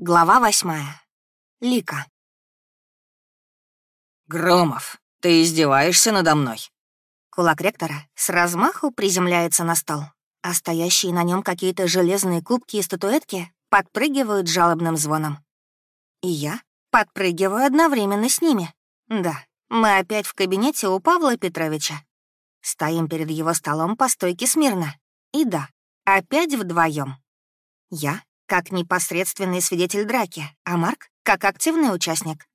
Глава восьмая. Лика. «Громов, ты издеваешься надо мной?» Кулак ректора с размаху приземляется на стол, а стоящие на нем какие-то железные кубки и статуэтки подпрыгивают жалобным звоном. И я подпрыгиваю одновременно с ними. Да, мы опять в кабинете у Павла Петровича. Стоим перед его столом по стойке смирно. И да, опять вдвоем. Я как непосредственный свидетель драки, а Марк — как активный участник.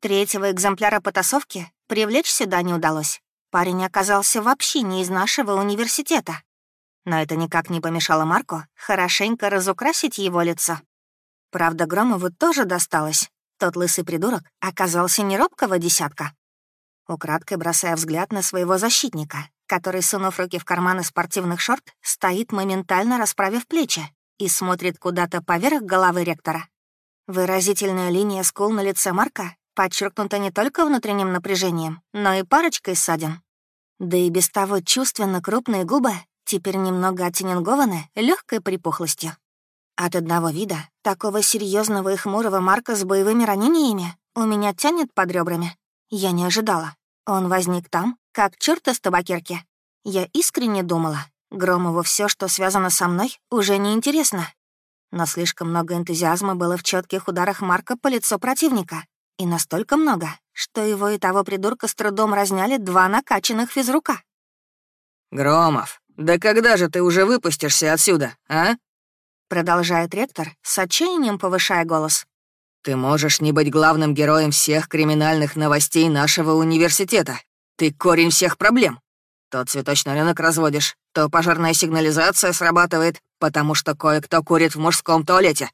Третьего экземпляра потасовки привлечь сюда не удалось. Парень оказался вообще не из нашего университета. Но это никак не помешало Марку хорошенько разукрасить его лицо. Правда, Громову тоже досталось. Тот лысый придурок оказался не робкого десятка. Украдкой бросая взгляд на своего защитника, который, сунув руки в карманы спортивных шорт, стоит моментально расправив плечи и смотрит куда-то поверх головы ректора. Выразительная линия скул на лице Марка подчеркнута не только внутренним напряжением, но и парочкой ссадин. Да и без того чувственно крупные губы теперь немного оттенингованы легкой припухлостью. От одного вида, такого серьезного и хмурого Марка с боевыми ранениями, у меня тянет под ребрами. Я не ожидала. Он возник там, как черт из табакерки. Я искренне думала, Громову все, что связано со мной, уже не интересно. Но слишком много энтузиазма было в четких ударах Марка по лицу противника. И настолько много, что его и того придурка с трудом разняли два накачанных физрука. «Громов, да когда же ты уже выпустишься отсюда, а?» Продолжает ректор, с отчаянием повышая голос. «Ты можешь не быть главным героем всех криминальных новостей нашего университета. Ты корень всех проблем. То цветочный рынок разводишь, то пожарная сигнализация срабатывает, потому что кое-кто курит в мужском туалете.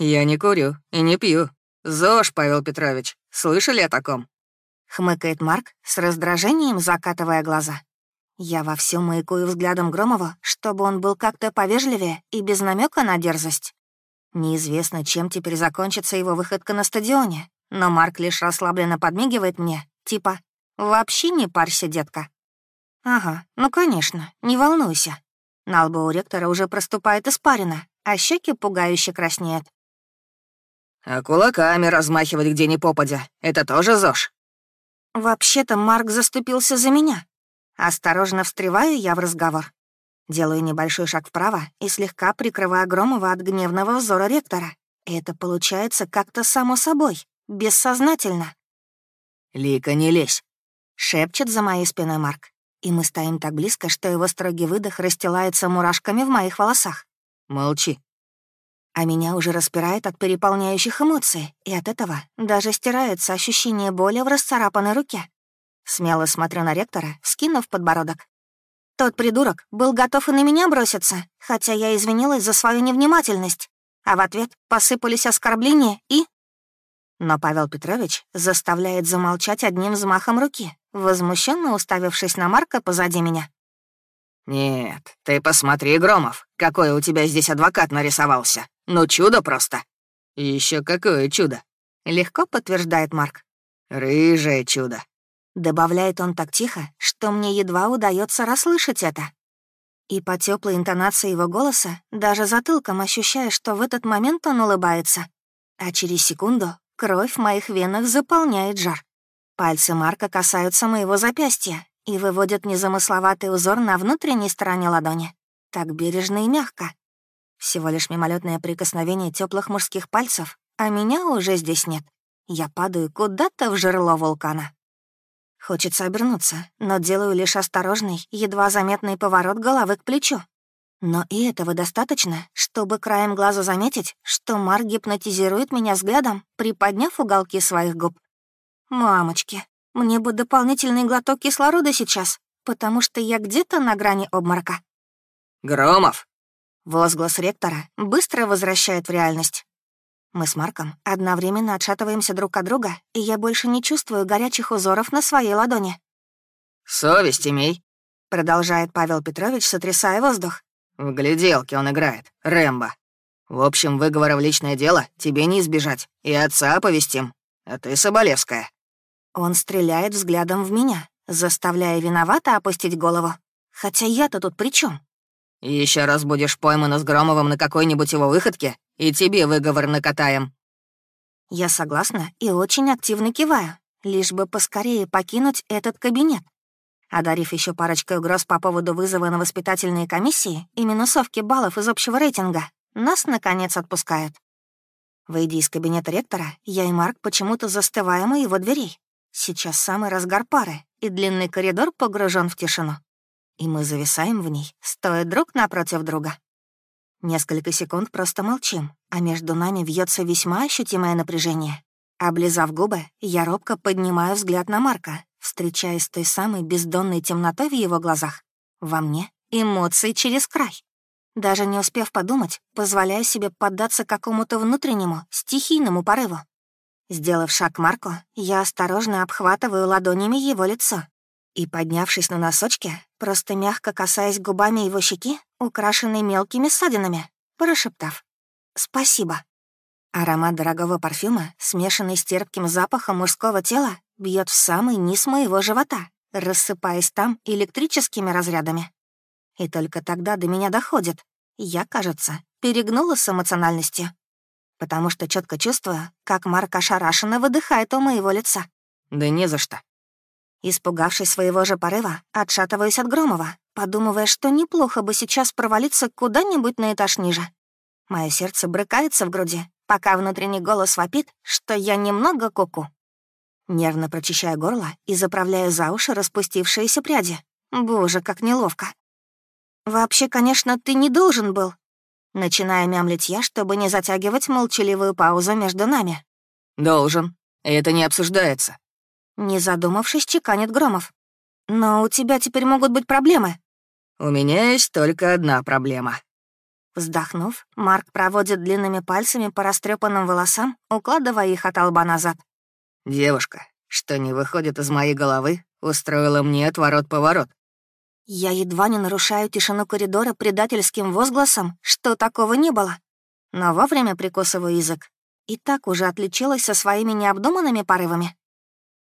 Я не курю и не пью. ЗОЖ, Павел Петрович, слышали о таком? Хмыкает Марк, с раздражением закатывая глаза. Я вовсю маякую взглядом Громова, чтобы он был как-то повежливее и без намека на дерзость. Неизвестно, чем теперь закончится его выходка на стадионе, но Марк лишь расслабленно подмигивает мне, типа «Вообще не парься, детка». «Ага, ну, конечно, не волнуйся». На лбу у ректора уже проступает испарина, а щеки пугающе краснеют. «А кулаками размахивать где ни попадя — это тоже ЗОЖ?» «Вообще-то Марк заступился за меня. Осторожно встреваю я в разговор. Делаю небольшой шаг вправо и слегка прикрываю Громова от гневного взора ректора. Это получается как-то само собой, бессознательно. «Лика, не лезь», — шепчет за моей спиной Марк и мы стоим так близко, что его строгий выдох расстилается мурашками в моих волосах. «Молчи». А меня уже распирает от переполняющих эмоций, и от этого даже стирается ощущение боли в расцарапанной руке. Смело смотрю на ректора, скинув подбородок. Тот придурок был готов и на меня броситься, хотя я извинилась за свою невнимательность, а в ответ посыпались оскорбления и... Но Павел Петрович заставляет замолчать одним взмахом руки, возмущенно уставившись на Марка позади меня. «Нет, ты посмотри, Громов, какой у тебя здесь адвокат нарисовался. Ну, чудо просто». Еще какое чудо?» — легко подтверждает Марк. «Рыжее чудо». Добавляет он так тихо, что мне едва удается расслышать это. И по теплой интонации его голоса, даже затылком ощущая, что в этот момент он улыбается. А через секунду кровь в моих венах заполняет жар. Пальцы Марка касаются моего запястья и выводят незамысловатый узор на внутренней стороне ладони. Так бережно и мягко. Всего лишь мимолетное прикосновение теплых мужских пальцев, а меня уже здесь нет. Я падаю куда-то в жерло вулкана. Хочется обернуться, но делаю лишь осторожный, едва заметный поворот головы к плечу. Но и этого достаточно, чтобы краем глаза заметить, что Марк гипнотизирует меня взглядом, приподняв уголки своих губ. «Мамочки, мне бы дополнительный глоток кислорода сейчас, потому что я где-то на грани обморока». «Громов!» Возглас ректора быстро возвращает в реальность. Мы с Марком одновременно отшатываемся друг от друга, и я больше не чувствую горячих узоров на своей ладони. «Совесть имей», — продолжает Павел Петрович, сотрясая воздух. «В гляделке он играет, Рэмбо. В общем, выговора в личное дело тебе не избежать, и отца оповестим, а ты Соболевская». Он стреляет взглядом в меня, заставляя виновато опустить голову. Хотя я-то тут при чем? Еще раз будешь поймана с Громовым на какой-нибудь его выходке, и тебе выговор накатаем». Я согласна и очень активно киваю, лишь бы поскорее покинуть этот кабинет. Одарив еще парочкой угроз по поводу вызова на воспитательные комиссии и минусовки баллов из общего рейтинга, нас, наконец, отпускают. Выйдя из кабинета ректора, я и Марк почему-то застываем у его дверей. Сейчас самый разгар пары, и длинный коридор погружен в тишину. И мы зависаем в ней, стоя друг напротив друга. Несколько секунд просто молчим, а между нами вьется весьма ощутимое напряжение. Облизав губы, я робко поднимаю взгляд на Марка, встречаясь с той самой бездонной темнотой в его глазах. Во мне эмоции через край. Даже не успев подумать, позволяю себе поддаться какому-то внутреннему, стихийному порыву. Сделав шаг к Марку, я осторожно обхватываю ладонями его лицо и, поднявшись на носочки, просто мягко касаясь губами его щеки, украшенной мелкими ссадинами, прошептав «Спасибо». Аромат дорогого парфюма, смешанный с терпким запахом мужского тела, бьет в самый низ моего живота, рассыпаясь там электрическими разрядами. И только тогда до меня доходит. Я, кажется, перегнула с эмоциональностью. Потому что четко чувствую, как Марк ошарашенно выдыхает у моего лица. «Да не за что». Испугавшись своего же порыва, отшатываюсь от Громова, подумывая, что неплохо бы сейчас провалиться куда-нибудь на этаж ниже. Мое сердце брыкается в груди, пока внутренний голос вопит, что я немного куку. -ку. Нервно прочищаю горло и заправляю за уши распустившиеся пряди. Боже, как неловко. «Вообще, конечно, ты не должен был». Начинаю мямлить я, чтобы не затягивать молчаливую паузу между нами. «Должен. Это не обсуждается». Не задумавшись, чеканит Громов. «Но у тебя теперь могут быть проблемы». «У меня есть только одна проблема». Вздохнув, Марк проводит длинными пальцами по растрепанным волосам, укладывая их от лба назад. «Девушка, что не выходит из моей головы, устроила мне отворот-поворот. Я едва не нарушаю тишину коридора предательским возгласом, что такого не было. Но вовремя прикусываю язык. И так уже отличилась со своими необдуманными порывами.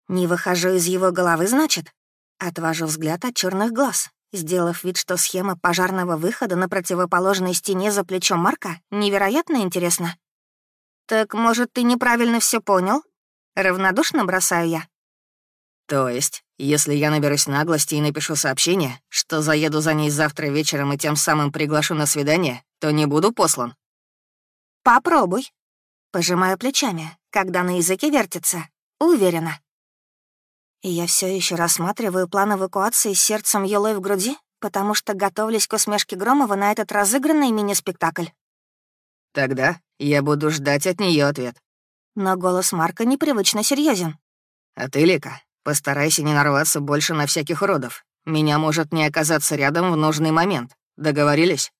Не выхожу из его головы, значит? Отвожу взгляд от черных глаз, сделав вид, что схема пожарного выхода на противоположной стене за плечом Марка невероятно интересна. «Так, может, ты неправильно все понял?» Равнодушно бросаю я. «То есть, если я наберусь наглости и напишу сообщение, что заеду за ней завтра вечером и тем самым приглашу на свидание, то не буду послан?» «Попробуй». Пожимаю плечами, когда на языке вертится. Уверена. И я все еще рассматриваю план эвакуации с сердцем елой в груди, потому что готовлюсь к усмешке Громова на этот разыгранный мини-спектакль. «Тогда я буду ждать от нее ответ». Но голос Марка непривычно серьезен. «А ты, Лика, постарайся не нарваться больше на всяких уродов. Меня может не оказаться рядом в нужный момент. Договорились?»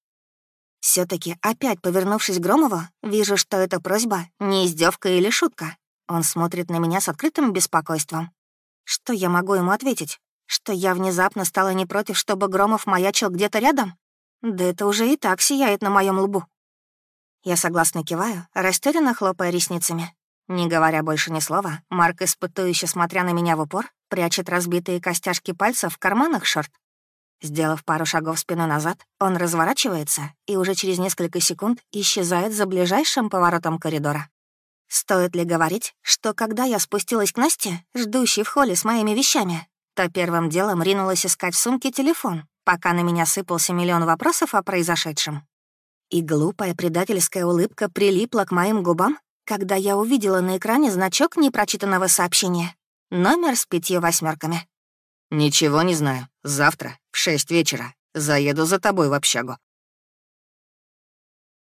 все таки опять повернувшись к Громову, вижу, что эта просьба не издевка или шутка. Он смотрит на меня с открытым беспокойством. Что я могу ему ответить? Что я внезапно стала не против, чтобы Громов маячил где-то рядом? Да это уже и так сияет на моем лбу. Я согласно киваю, растерянно хлопая ресницами. Не говоря больше ни слова, Марк, испытующе смотря на меня в упор, прячет разбитые костяшки пальцев в карманах шорт. Сделав пару шагов спину назад, он разворачивается и уже через несколько секунд исчезает за ближайшим поворотом коридора. Стоит ли говорить, что когда я спустилась к Насте, ждущей в холле с моими вещами, то первым делом ринулась искать в сумке телефон, пока на меня сыпался миллион вопросов о произошедшем. И глупая предательская улыбка прилипла к моим губам, когда я увидела на экране значок непрочитанного сообщения. Номер с пятью восьмерками. «Ничего не знаю. Завтра в шесть вечера заеду за тобой в общагу».